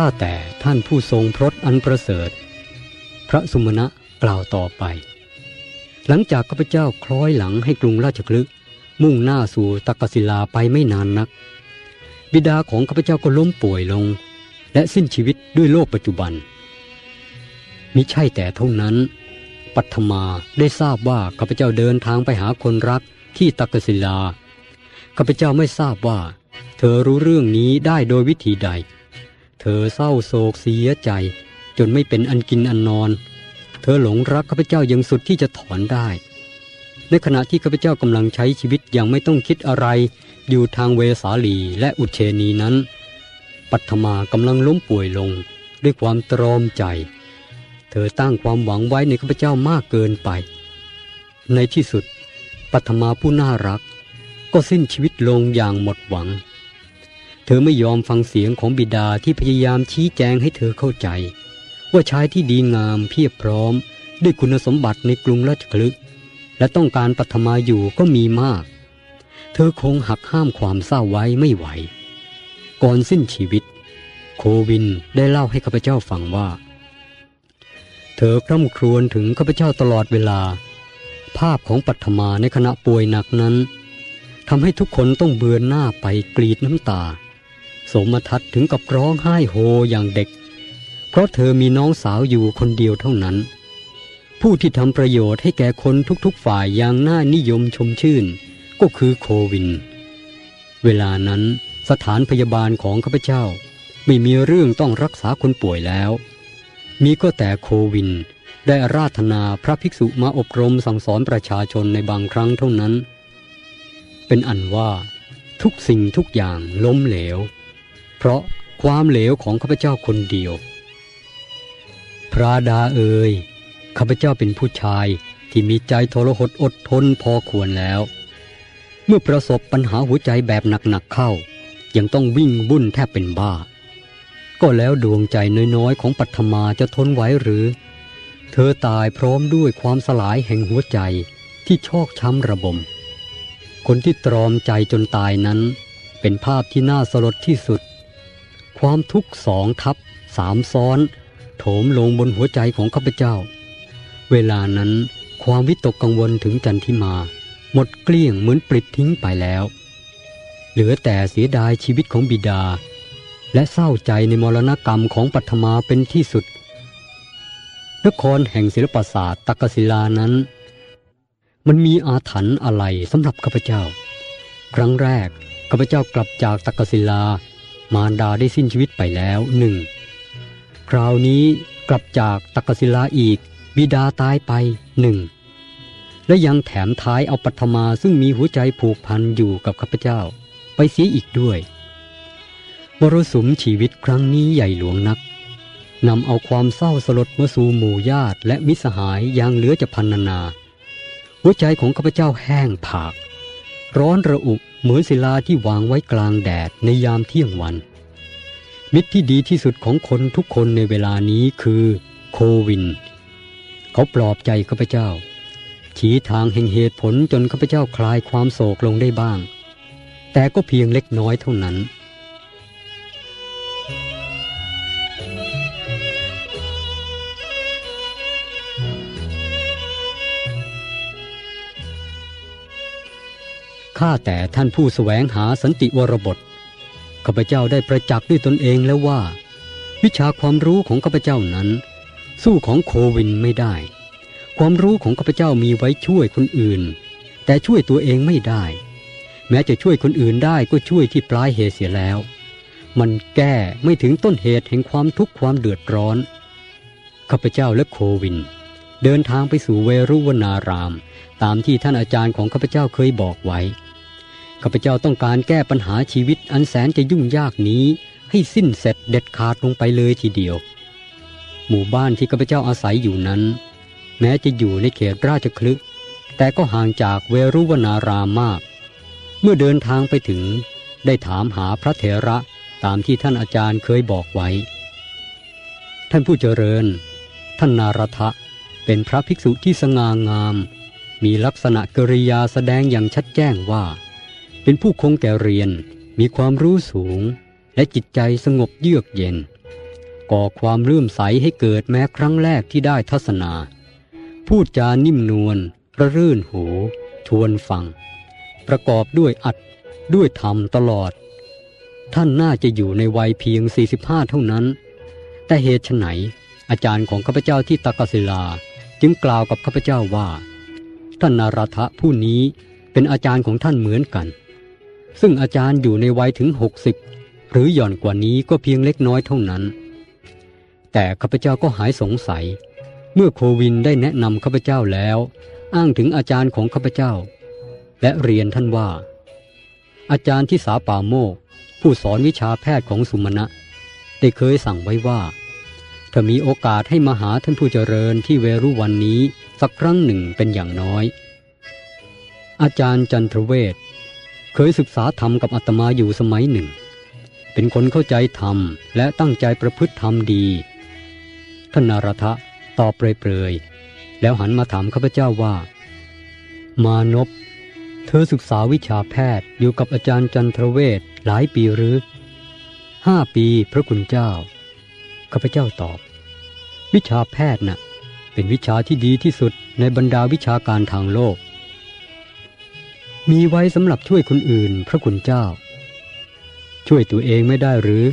ข้าแต่ท่านผู้ทรงพรตอันประเสริฐ พระสุมาณะกล่าวต่อไป หลังจากข้าพเจ้าคล้อยหลังให้กรุงราชคลึกมุ่งหน้าสู่ตักศิลาไปไม่นานนัก บิดาของข้าพเจ้าก็ล้มป่วยลง และสิ้นชีวิตด้วยโรคปัจจุบัน มิใช่แต่เท่านั้น ปัทมาได้ทราบว่าข้าพเจ้าเดินทางไปหาคนรักที่ตักศิลาข้าพเจ้าไม่ทราบว่า เธอรู้เรื่องนี้ได้โดยวิธีใด เธอเศร้าโศกเสียใจ จนไม่เป็นอันกินอันนอน เธอหลงรักข้าพเจ้ายังสุดที่จะถอนได้ ในขณะที่ข้าพเจ้ากำลังใช้ชีวิตอย่างไม่ต้องคิดอะไร อยู่ทางเวสาลีและอุเชนีนั้น ปัทมากำลังล้มป่วยลง ด้วยความตรอมใจ เธอตั้งความหวังไว้ในข้าพเจ้ามากเกินไป ในที่สุดปัทมาผู้น่ารัก ก็สิ้นชีวิตลงอย่างหมดหวัง ธอไม่ยอมฟังเสียงของบิดาที่พยายามชี้แจงให้เธอเข้าใจ ว่าชายที่ดีงามเพียบพร้อม ด้วยคุณสมบัติในกรุงราชคลึกและต้องการปัทมาอยู่ก็มีมาก เธอคงหักห้ามความเศร้าไว้ไม่ไหว ก่อนสิ้นชีวิต โควินได้เล่าให้ข้าพเจ้าฟังว่า เธอคร่ำครวญถึงข้าพเจ้าตลอดเวลา ภาพของปัทมาในขณะป่วยหนักนั้นทำให้ทุกคนต้องเบือนหน้าไปกรีดน้ำตา สมทัศถึงกับร้องไห้โฮอย่างเด็ก เพราะเธอมีน้องสาวอยู่คนเดียวเท่านั้น ผู้ที่ทำประโยชน์ให้แก่คนทุกๆฝ่ายอย่างน่านิยมชมชื่น ก็คือโควิน เวลานั้นสถานพยาบาลของข้าพเจ้า ไม่มีเรื่องต้องรักษาคนป่วยแล้ว มีก็แต่โควินได้อาราธนาพระภิกษุมาอบรมสั่งสอนประชาชนในบางครั้งเท่านั้น เป็นอันว่าทุกสิ่งทุกอย่างล้มเหลว เพราะความเหลวของข้าพเจ้าคนเดียว พระดาเอ่ยข้าพเจ้าเป็นผู้ชายที่มีใจทรหดอดทนพอควรแล้ว เมื่อประสบปัญหาหัวใจแบบหนักๆเข้า ยังต้องวิ่งบุ่นแทบเป็นบ้า ก็แล้วดวงใจน้อยๆของปัทมาจะทนไหวหรือ เธอตายพร้อมด้วยความสลายแห่งหัวใจที่ชอกช้ำระบม คนที่ตรอมใจจนตายนั้น เป็นภาพที่น่าสลดที่สุด ความทุกข์สองทับสามซ้อน โถมลงบนหัวใจของข้าพเจ้า เวลานั้นความวิตกกังวลถึงจันทิมา หมดเกลี้ยงเหมือนปลิดทิ้งไปแล้ว เหลือแต่เสียดายชีวิตของบิดา และเศร้าใจในมรณกรรมของปัทมาเป็นที่สุด นครแห่งศิลปศาสตร์ตักศิลานั้น มันมีอาถรรพ์อะไรสำหรับข้าพเจ้า ครั้งแรกข้าพเจ้ากลับจากตักศิลา มารดาได้สิ้นชีวิตไปแล้วหนึ่งคราวนี้กลับจากตักศิลาอีก บิดาตายไปหนึ่งและยังแถมท้ายเอาปัทมาซึ่งมีหัวใจผูกพันอยู่กับข้าพเจ้า ไปเสียอีกด้วยมรสุมชีวิตครั้งนี้ใหญ่หลวงนักนำเอาความเศร้าสลดมาสู่หมู่ญาติและมิสหายอย่างเหลือจะพันนานา หัวใจของข้าพเจ้าแห้งผาก ร้อนระอุเหมือนศิลาที่วางไว้กลางแดดในยามเที่ยงวัน มิตรที่ดีที่สุดของคนทุกคนในเวลานี้คือโควิน เขาปลอบใจข้าพเจ้า ชี้ทางแห่งเหตุผลจนข้าพเจ้าคลายความโศกลงได้บ้าง แต่ก็เพียงเล็กน้อยเท่านั้น ข้าแต่ท่านผู้แสวงหาสันติวรบทข้าพเจ้าได้ประจักษ์ด้วยตนเองแล้วว่า วิชาความรู้ของข้าพเจ้านั้น สู้ของโควินไม่ได้ ความรู้ของข้าพเจ้ามีไว้ช่วยคนอื่น แต่ช่วยตัวเองไม่ได้ แม้จะช่วยคนอื่นได้ก็ช่วยที่ปลายเหตุเสียแล้ว มันแก้ไม่ถึงต้นเหตุแห่งความทุกข์ความเดือดร้อนข้าพเจ้าและโควิน เดินทางไปสู่เวรุวนาราม ตามที่ท่านอาจารย์ของข้าพเจ้าเคยบอกไว้ ข้าพเจ้าต้องการแก้ปัญหาชีวิตอันแสนจะยุ่งยากนี้ ให้สิ้นเสร็จเด็ดขาดลงไปเลยทีเดียว หมู่บ้านที่ข้าพเจ้าอาศัยอยู่นั้น แม้จะอยู่ในเขตราชคลึกแต่ก็ห่างจากเวรุวนารามมาก เมื่อเดินทางไปถึง ได้ถามหาพระเถระตามที่ท่านอาจารย์เคยบอกไว้ ท่านผู้เจริญ ท่านนารทะเป็นพระภิกษุที่สง่างาม มีลักษณะกริยาแสดงอย่างชัดแจ้งว่า เป็นผู้คงแก่เรียนมีความรู้สูง และจิตใจสงบเยือกเย็น ก่อความเลื่อมใสให้เกิดแม้ครั้งแรกที่ได้ทัศนา พูดจานิ่มนวลระรื่นหู ชวนฟัง ประกอบด้วยอัดด้วยธรรมตลอด ท่านน่าจะอยู่ในวัยเพียง 45 เท่านั้น แต่เหตุไหน อาจารย์ของข้าพเจ้าที่ตากศิลาจึงกล่าวกับข้าพเจ้าว่า ท่านนาราธะผู้นี้เป็นอาจารย์ของท่านเหมือนกัน ซึ่งอาจารย์อยู่ในวัยถึง 60 หรือหย่อนกว่านี้ก็เพียงเล็กน้อยเท่านั้น แต่ข้าพเจ้าก็หายสงสัย เมื่อโควินได้แนะนำข้าพเจ้าแล้ว อ้างถึงอาจารย์ของข้าพเจ้า และเรียนท่านว่า อาจารย์ที่สาป่าโมก ผู้สอนวิชาแพทย์ของสุมาณะได้เคยสั่งไว้ว่า ถ้ามีโอกาสให้มาหาท่านผู้เจริญที่เวรุวันนี้สักครั้งหนึ่งเป็นอย่างน้อย อาจารย์จันทรเวศ เคยศึกษาธรรมกับอาตมาอยู่สมัยหนึ่ง เป็นคนเข้าใจธรรมและตั้งใจประพฤติธรรมดีท่านนารทะตอบเปรยๆแล้วหันมาถามข้าพเจ้าว่า มานพเธอศึกษาวิชาแพทย์อยู่กับอาจารย์จันทรเวศหลายปีหรือห้าปีพระคุณเจ้าข้าพเจ้าตอบ วิชาแพทย์นะ่ะเป็นวิชาที่ดีที่สุดในบรรดาวิชาการทางโลก มีไว้สำหรับช่วยคนอื่นพระคุณเจ้า ช่วยตัวเองไม่ได้หรือ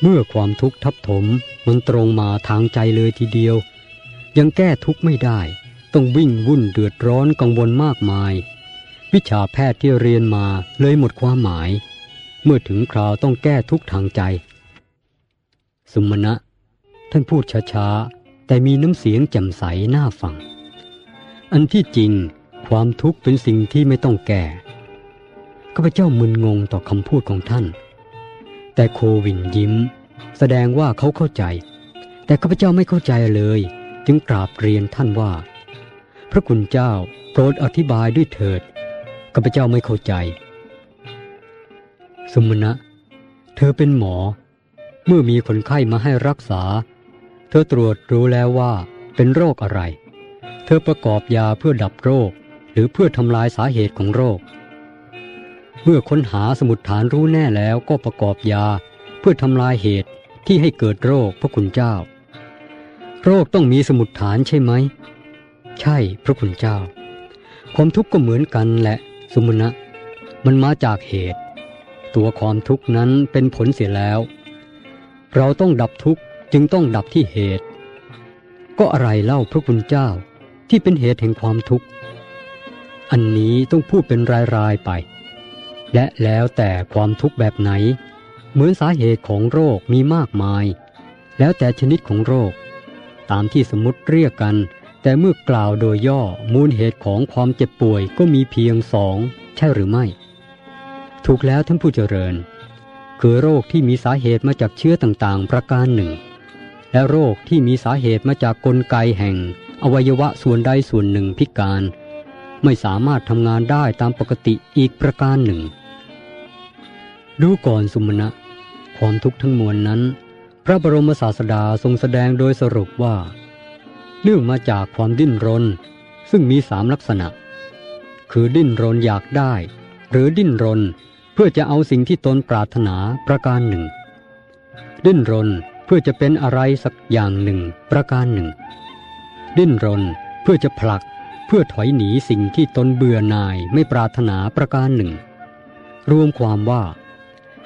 เมื่อความทุกข์ทับถมมันตรงมาทางใจเลยทีเดียว ยังแก้ทุกข์ไม่ได้ ต้องวิ่งวุ่นเดือดร้อนกังวลมากมาย วิชาแพทย์ที่เรียนมาเลยหมดความหมาย เมื่อถึงคราวต้องแก้ทุกข์ทางใจสุมาณะ ท่านพูดช้าๆแต่มีน้ำเสียงแจ่มใสน่าฟัง อันที่จริง ความทุกข์เป็นสิ่งที่ไม่ต้องแก่ข้าพเจ้ามึนงงต่อคำพูดของท่าน แต่โควินยิ้ม แสดงว่าเขาเข้าใจ แต่ข้าพเจ้าไม่เข้าใจเลย จึงกราบเรียนท่านว่า พระคุณเจ้าโปรดอธิบายด้วยเถิดข้าพเจ้าไม่เข้าใจ สมณะ เธอเป็นหมอ เมื่อมีคนไข้มาให้รักษา เธอตรวจรู้แล้วว่าเป็นโรคอะไร เธอประกอบยาเพื่อดับโรค หรือเพื่อทำลายสาเหตุของโรค เมื่อค้นหาสมุดฐานรู้แน่แล้วก็ประกอบยา เพื่อทำลายเหตุที่ให้เกิดโรคพระคุณเจ้า โรคต้องมีสมุดฐานใช่ไหม ใช่พระคุณเจ้า ความทุกข์ก็เหมือนกันแหละสมุนะ มันมาจากเหตุ ตัวความทุกข์นั้นเป็นผลเสียแล้ว เราต้องดับทุกข์จึงต้องดับที่เหตุ ก็อะไรเล่าพระคุณเจ้าที่เป็นเหตุแห่งความทุกข์ อันนี้ต้องพูดเป็นราย ๆ ไป และแล้วแต่ความทุกข์แบบไหน เหมือนสาเหตุของโรคมีมากมาย แล้วแต่ชนิดของโรค ตามที่สมมติเรียกกัน แต่เมื่อกล่าวโดยย่อมูลเหตุของความเจ็บป่วยก็มีเพียงสองใช่หรือไม่ ถูกแล้วท่านผู้เจริญ คือโรคที่มีสาเหตุมาจากเชื้อต่างๆ ประการหนึ่ง และโรคที่มีสาเหตุมาจากกลไกแห่ง อวัยวะส่วนใดส่วนหนึ่งพิการ ไม่สามารถทำงานได้ตามปกติอีกประการหนึ่ง ดูก่อนสุมณะความทุกข์ทั้งมวลนั้น พระบรมศาสดาทรงแสดงโดยสรุปว่า เนื่องมาจากความดิ้นรน ซึ่งมีสามลักษณะ คือดิ้นรนอยากได้ หรือดิ้นรนเพื่อจะเอาสิ่งที่ตนปรารถนาประการหนึ่ง ดิ้นรนเพื่อจะเป็นอะไรสักอย่างหนึ่งประการหนึ่ง ดิ้นรนเพื่อจะผลัก เพื่อถอยหนีสิ่งที่ตนเบื่อหน่ายไม่ปรารถนาประการหนึ่ง รวมความว่า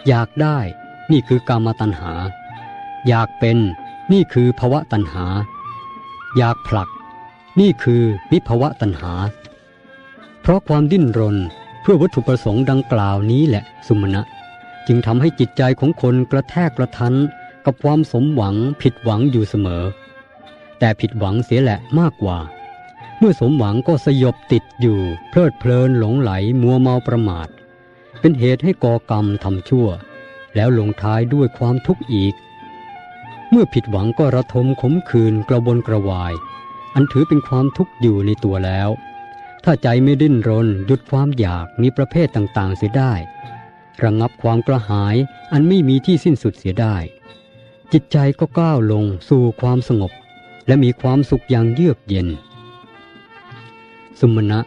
อยากได้นี่คือกามตัณหา อยากเป็นนี่คือภวะตัณหา อยากผลัก นี่คือวิภวะตัณหา เพราะความดิ้นรนเพื่อวัตถุประสงค์ดังกล่าวนี้แหละสุมาณะจึงทำให้จิตใจของคนกระแทกกระทันกับความสมหวังผิดหวังอยู่เสมอ แต่ผิดหวังเสียแหละมากกว่า เมื่อสมหวังก็สยบติดอยู่ เพลิดเพลินหลงไหลมัวเมาประมาท เป็นเหตุให้ก่อกรรมทำชั่ว แล้วลงท้ายด้วยความทุกข์อีก เมื่อผิดหวังก็ระทมขมขื่นกระวนกระวาย อันถือเป็นความทุกข์อยู่ในตัวแล้ว ถ้าใจไม่ดิ้นรนหยุดความอยากมีประเภทต่างๆเสียได้ ระงับความกระหายอันไม่มีที่สิ้นสุดเสียได้ จิตใจก็ก้าวลงสู่ความสงบ และมีความสุขอย่างเยือกเย็น สุมณะ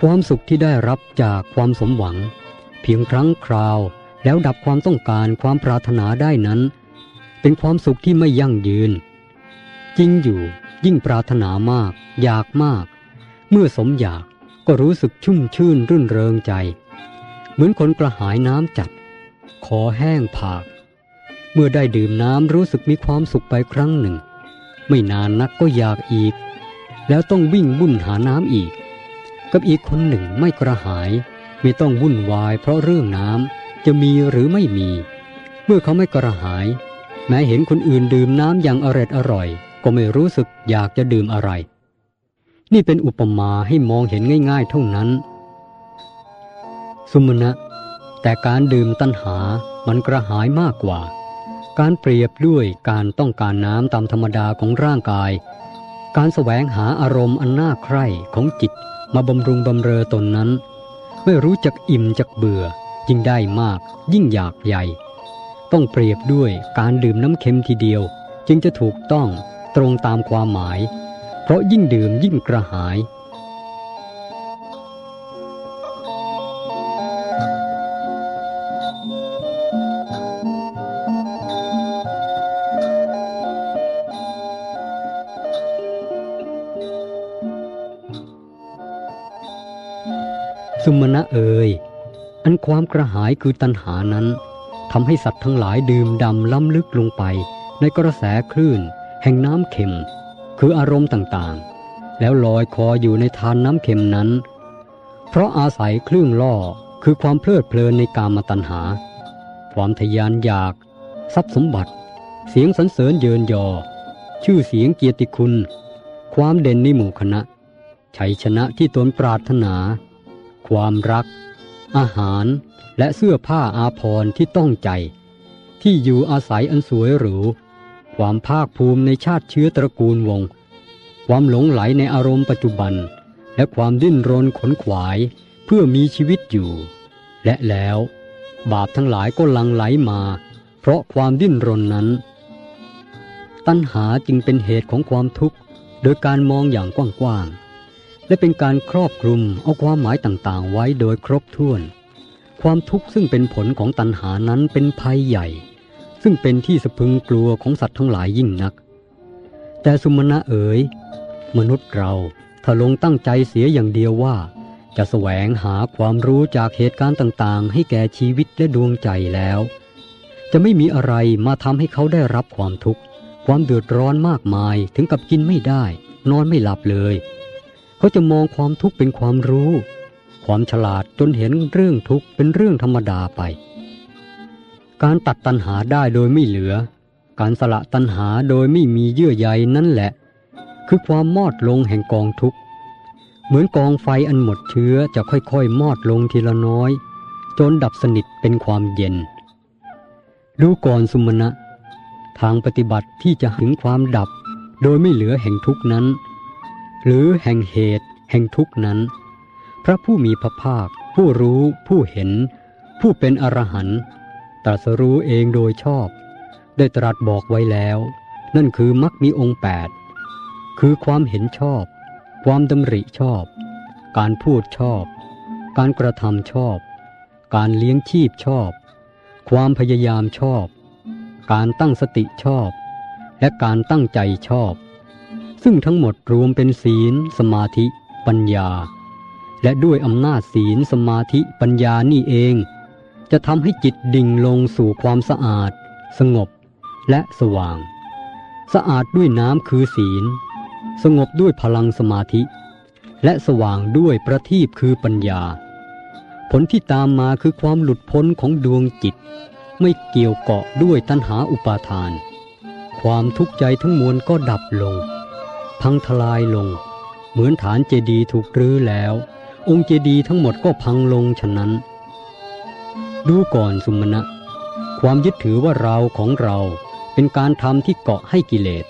ความสุขที่ได้รับจากความสมหวัง เพียงครั้งคราวแล้วดับความต้องการความปรารถนาได้นั้น เป็นความสุขที่ไม่ยั่งยืน จริงอยู่ยิ่งปรารถนามาก อยากมาก เมื่อสมอยากก็รู้สึกชุ่มชื่นรื่นเริงใจ เหมือนคนกระหายน้ำจัด ขอแห้งผาก เมื่อได้ดื่มน้ำรู้สึกมีความสุขไปครั้งหนึ่ง ไม่นานนักก็อยากอีก แล้วต้องวิ่งวุ่นหาน้ำอีก กับอีกคนหนึ่งไม่กระหาย ไม่ต้องวุ่นวาย เพราะเรื่องน้ำจะมีหรือไม่มี เมื่อเขาไม่กระหาย แม้เห็นคนอื่นดื่มน้ำอย่างอร็ดอร่อย ก็ไม่รู้สึกอยากจะดื่มอะไร นี่เป็นอุปมาให้มองเห็นง่ายๆเท่านั้น สุมาณะแต่การดื่มตัณหา มันกระหายมากกว่า การเปรียบด้วยการต้องการน้ำตามธรรมดาของร่างกาย การแสวงหาอารมณ์อันน่าใคร่ของจิตมาบำรุงบำเรอตนนั้น ไม่รู้จักอิ่มจักเบื่อยิ่งได้มาก ยิ่งอยากใหญ่ ต้องเปรียบด้วยการดื่มน้ำเค็มทีเดียว จึงจะถูกต้องตรงตามความหมาย เพราะยิ่งดื่มยิ่งกระหาย สุมาณะเอ่ยอันความกระหายคือตัณหานั้นทำให้สัตว์ทั้งหลายดื่มดำล้ำลึกลงไป ในกระแสคลื่น แห่งน้ำเค็ม คืออารมณ์ต่างๆ แล้วลอยคออยู่ในทานน้ำเค็มนั้น เพราะอาศัยคลื่นล่อคือความเพลิดเพลินในกามตัณหา ความทยานอยาก ทรัพย์สมบัติ เสียงสรรเสริญเยินยอ ชื่อเสียงเกียรติคุณ ความเด่นในหมู่คณะชัยชนะที่ตนปรารถนา ความรัก อาหารและเสื้อผ้าอาภรณ์ที่ต้องใจ ที่อยู่อาศัยอันสวยหรู ความภาคภูมิในชาติเชื้อตระกูลวงศ์ความหลงไหลในอารมณ์ปัจจุบัน และความดิ้นรนขนขวายเพื่อมีชีวิตอยู่ และแล้ว บาปทั้งหลายก็ลังไหลมา เพราะความดิ้นรนนั้น ตัณหาจึงเป็นเหตุของความทุกข์ โดยการมองอย่างกว้างๆ และเป็นการครอบคลุมเอาความหมายต่างๆ ไว้โดยครบถ้วน ความทุกข์ซึ่งเป็นผลของตัณหานั้นเป็นภัยใหญ่ ซึ่งเป็นที่สะพึงกลัวของสัตว์ทั้งหลายยิ่งนัก แต่สุมาณะเอ๋ย มนุษย์เราถ้าลงตั้งใจเสียอย่างเดียวว่า จะแสวงหาความรู้จากเหตุการณ์ต่างๆ ให้แก่ชีวิตและดวงใจแล้ว จะไม่มีอะไรมาทำให้เขาได้รับความทุกข์ ความเดือดร้อนมากมายถึงกับกินไม่ได้ นอนไม่หลับเลย เขาจะมองความทุกข์เป็นความรู้ ความฉลาดจนเห็นเรื่องทุกข์เป็นเรื่องธรรมดาไป การตัดตัณหาได้โดยไม่เหลือ การสละตัณหาโดยไม่มีเยื่อใยนั่นแหละ คือความมอดลงแห่งกองทุกข์ เหมือนกองไฟอันหมดเชื้อจะค่อยๆ มอดลงทีละน้อย จนดับสนิทเป็นความเย็นดูก่อนสุมาณะทางปฏิบัติที่จะถึงความดับ โดยไม่เหลือแห่งทุกนั้น หรือแห่งเหตุ แห่งทุกนั้น พระผู้มีพระภาค ผู้รู้ผู้เห็น ผู้เป็นอรหันต์ตรัสรู้เองโดยชอบ ได้ตรัสบอกไว้แล้ว นั่นคือมรรคมีองค์แปดคือความเห็นชอบ ความดำริชอบ การพูดชอบ การกระทำชอบ การเลี้ยงชีพชอบ ความพยายามชอบ การตั้งสติชอบ และการตั้งใจชอบ ซึ่งทั้งหมดรวมเป็นศีล สมาธิ ปัญญา และด้วยอำนาจศีล สมาธิ ปัญญานี่เอง จะทำให้จิตดิ่งลงสู่ความสะอาด สงบ และสว่าง สะอาดด้วยน้ำคือศีล สงบด้วยพลังสมาธิ และสว่างด้วยประทีปคือปัญญา ผลที่ตามมาคือความหลุดพ้นของดวงจิต ไม่เกี่ยวเกาะด้วยตัณหาอุปาทาน ความทุกข์ใจทั้งมวลก็ดับลง พังทลายลง เหมือนฐานเจดีย์ถูกรื้อแล้ว องค์เจดีย์ทั้งหมดก็พังลงฉะนั้น ดูก่อนสุมาณะความยึดถือว่าเราของเราเป็นการทำที่เกาะให้กิเลส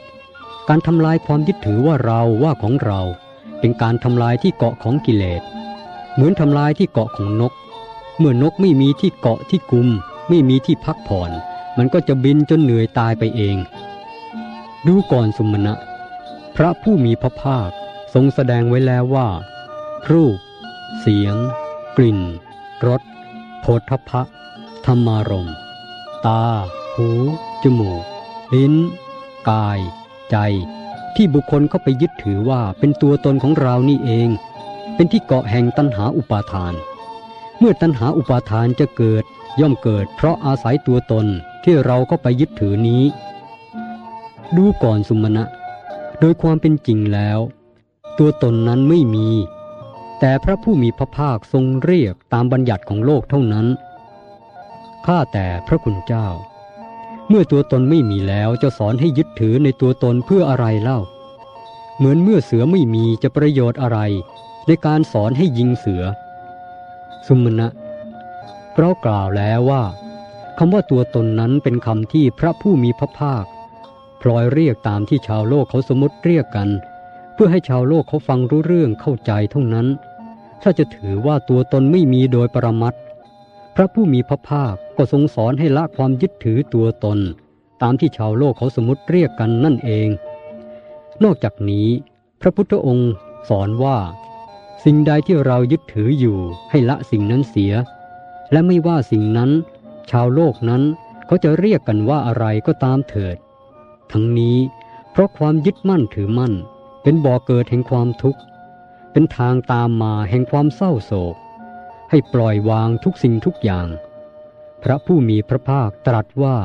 การทำลายความยึดถือว่าเราว่าของเรา เป็นการทำลายที่เกาะของกิเลส เหมือนทำลายที่เกาะของนก เมื่อนกไม่มีที่เกาะที่กุม ไม่มีที่พักผ่อน มันก็จะบินจนเหนื่อยตายไปเอง ดูก่อนสุมาณะ พระผู้มีพระภาคทรงแสดงไว้แล้วว่า รูป เสียง กลิ่นรสโผฏฐพะธรรมารมตา หู จมูก ลิ้น กาย ใจ ที่บุคคลเข้าไปยึดถือว่าเป็นตัวตนของเรานี่เอง เป็นที่เกาะแห่งตัณหาอุปาทาน เมื่อตัณหาอุปาทานจะเกิดย่อมเกิดเพราะอาศัยตัวตนที่เราก็ไปยึดถือนี้ ดูก่อนสุมาณะ โดยความเป็นจริงแล้ว ตัวตนนั้นไม่มี แต่พระผู้มีพระภาคทรงเรียกตามบัญญัติของโลกเท่านั้น ข้าแต่พระคุณเจ้า เมื่อตัวตนไม่มีแล้วจะสอนให้ยึดถือในตัวตนเพื่ออะไรเล่า เหมือนเมื่อเสือไม่มีจะประโยชน์อะไร ในการสอนให้ยิงเสือ สุมาณะเพราะกล่าวแล้วว่าคำว่าตัวตนนั้นเป็นคำที่พระผู้มีพระภาค พลอยเรียกตามที่ชาวโลกเขาสมมติเรียกกัน เพื่อให้ชาวโลกเขาฟังรู้เรื่องเข้าใจเท่านั้น ถ้าจะถือว่าตัวตนไม่มีโดยปรมัตพระผู้มีพระภาคก็ทรงสอนให้ละความยึดถือตัวตน ตามที่ชาวโลกเขาสมมติเรียกกันนั่นเอง นอกจากนี้ พระพุทธองค์สอนว่า สิ่งใดที่เรายึดถืออยู่ให้ละสิ่งนั้นเสีย และไม่ว่าสิ่งนั้น ชาวโลกนั้นเขาจะเรียกกันว่าอะไรก็ตามเถิด ทั้งนี้ เพราะความยึดมั่นถือมั่น เป็นบ่อเกิดแห่งความทุกข์ เป็นทางตามมาแห่งความเศร้าโศก ให้ปล่อยวางทุกสิ่งทุกอย่าง พระผู้มีพระภาคตรัสว่า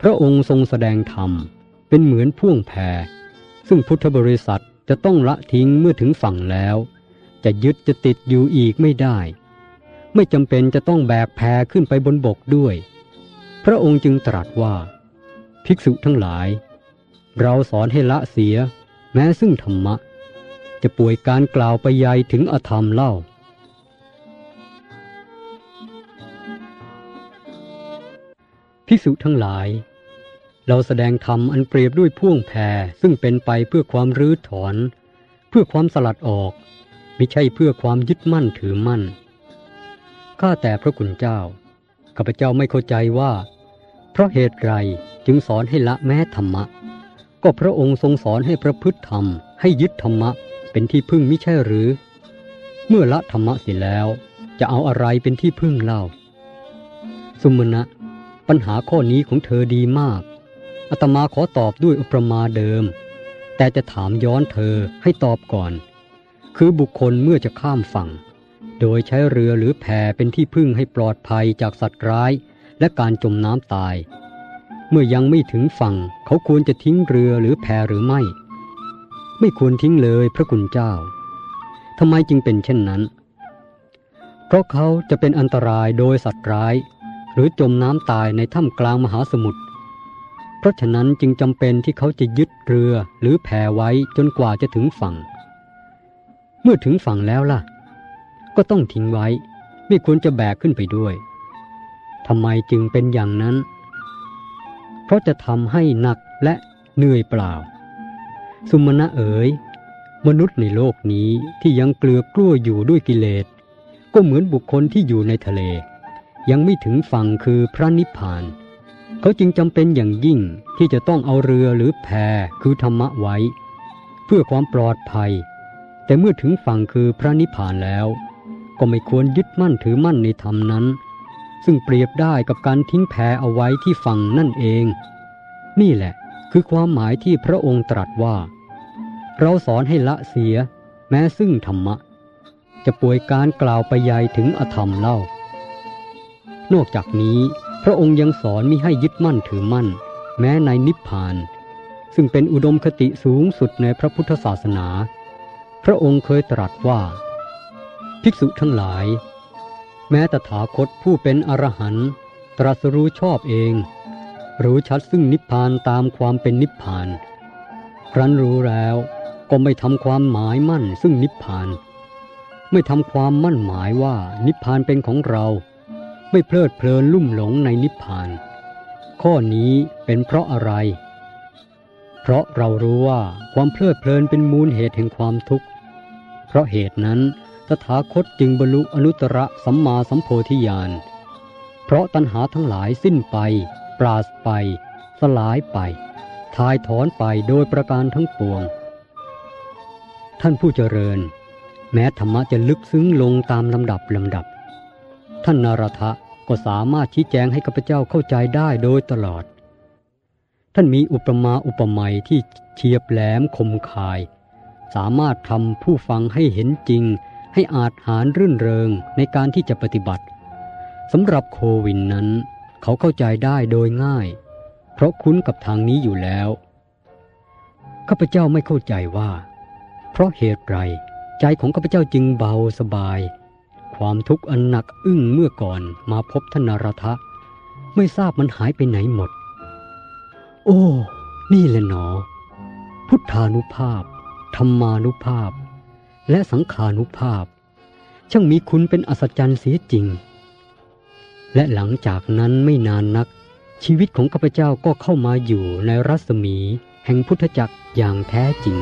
พระองค์ทรงแสดงธรรม เป็นเหมือนพ่วงแพซึ่งพุทธบริษัทจะต้องละทิ้งเมื่อถึงฝั่งแล้ว จะยึดจะติดอยู่อีกไม่ได้ ไม่จำเป็นจะต้องแบกแพขึ้นไปบนบกด้วย พระองค์จึงตรัสว่า ภิกษุทั้งหลาย เราสอนให้ละเสีย แม้ซึ่งธรรมะ จะป่วยการกล่าวไปยายถึงอธรรมเล่า ภิกษุทั้งหลาย เราแสดงธรรมอันเปรียบด้วยพ่วงแพรซึ่งเป็นไปเพื่อความรื้อถอน เพื่อความสลัดออกไม่ใช่เพื่อความยึดมั่นถือมั่น ข้าแต่พระคุณเจ้า ข้าพเจ้าไม่เข้าใจว่า เพราะเหตุไรจึงสอนให้ละแม้ธรรมะ ก็พระองค์ทรงสอนให้ประพฤติธรรม ให้ยึดธรรมะเป็นที่พึ่งมิใช่หรือ เมื่อละธรรมะเสร็จแล้ว จะเอาอะไรเป็นที่พึ่งเล่า สุมณะปัญหาข้อนี้ของเธอดีมากอาตมาขอตอบด้วยอุปมาเดิม แต่จะถามย้อนเธอให้ตอบก่อน คือบุคคลเมื่อจะข้ามฝั่ง โดยใช้เรือหรือแพเป็นที่พึ่งให้ปลอดภัยจากสัตว์ร้าย และการจมน้ำตาย เมื่อยังไม่ถึงฝั่ง เขาควรจะทิ้งเรือหรือแพหรือไม่ ไม่ควรทิ้งเลยพระคุณเจ้าทำไมจึงเป็นเช่นนั้น เพราะเขาจะเป็นอันตรายโดยสัตว์ร้าย หรือจมน้ำตายในถ้ำกลางมหาสมุทรเพราะฉะนั้นจึงจำเป็นที่เขาจะยึดเรือหรือแพไว้จนกว่าจะถึงฝั่ง เมื่อถึงฝั่งแล้วล่ะ ก็ต้องทิ้งไว้ ไม่ควรจะแบกขึ้นไปด้วยทำไมจึงเป็นอย่างนั้น เพราะจะทำให้หนักและเหนื่อยเปล่า สุมาณะเอ๋ย มนุษย์ในโลกนี้ที่ยังเกลือกลั้วอยู่ด้วยกิเลส ก็เหมือนบุคคลที่อยู่ในทะเล ยังไม่ถึงฝั่งคือพระนิพพาน เขาจึงจำเป็นอย่างยิ่งที่จะต้องเอาเรือหรือแพคือธรรมะไว้ เพื่อความปลอดภัย แต่เมื่อถึงฝั่งคือพระนิพพานแล้ว ก็ไม่ควรยึดมั่นถือมั่นในธรรมนั้น ซึ่งเปรียบได้กับการทิ้งแพเอาไว้ที่ฝั่งนั่นเอง นี่แหละคือความหมายที่พระองค์ตรัสว่า เราสอนให้ละเสีย แม้ซึ่งธรรมะ จะป่วยการกล่าวไปยายถึงอธรรมเล่า นอกจากนี้พระองค์ยังสอนมิให้ยึดมั่นถือมั่น แม้ในนิพพาน ซึ่งเป็นอุดมคติสูงสุดในพระพุทธศาสนา พระองค์เคยตรัสว่า ภิกษุทั้งหลาย แม้ตถาคตผู้เป็นอรหันต์ตรัสรู้ชอบเอง รู้ชัดซึ่งนิพพานตามความเป็นนิพพาน ครั้นรู้แล้วก็ไม่ทำความหมายมั่นซึ่งนิพพาน ไม่ทำความมั่นหมายว่านิพพานเป็นของเรา ไม่เพลิดเพลินลุ่มหลงในนิพพาน ข้อนี้เป็นเพราะอะไร เพราะเรารู้ว่าความเพลิดเพลินเป็นมูลเหตุแห่งความทุกข์ เพราะเหตุนั้น ตถาคตจึงบรรลุอนุตตรสัมมาสัมโพธิญาณ เพราะตัณหาทั้งหลายสิ้นไป ปราศไป สลายไป ทายถอนไปโดยประการทั้งปวง ท่านผู้เจริญ แม้ธรรมะจะลึกซึ้งลงตามลำดับลำดับ ท่านนารทะก็สามารถชี้แจงให้ข้าพเจ้าเข้าใจได้โดยตลอด ท่านมีอุปมาอุปไมยที่เฉียบแหลมคมคาย สามารถทำผู้ฟังให้เห็นจริง ให้อาจหารรื่นเริงในการที่จะปฏิบัติสำหรับโควินนั้น เขาเข้าใจได้โดยง่าย เพราะคุ้นกับทางนี้อยู่แล้วข้าพเจ้าไม่เข้าใจว่า เพราะเหตุไรใจของข้าพเจ้าจึงเบาสบาย ความทุกข์อันหนักอึ้งเมื่อก่อนมาพบทนนารทะ ไม่ทราบมันหายไปไหนหมด โอ้ นี่แหละหนอ พุทธานุภาพ ธรรมานุภาพ และสังขานุภาพ ช่างมีคุณเป็นอัศจรรย์เสียจริง และหลังจากนั้นไม่นานนัก ชีวิตของข้าพเจ้าก็เข้ามาอยู่ในรัศมี แห่งพุทธจักรอย่างแท้จริง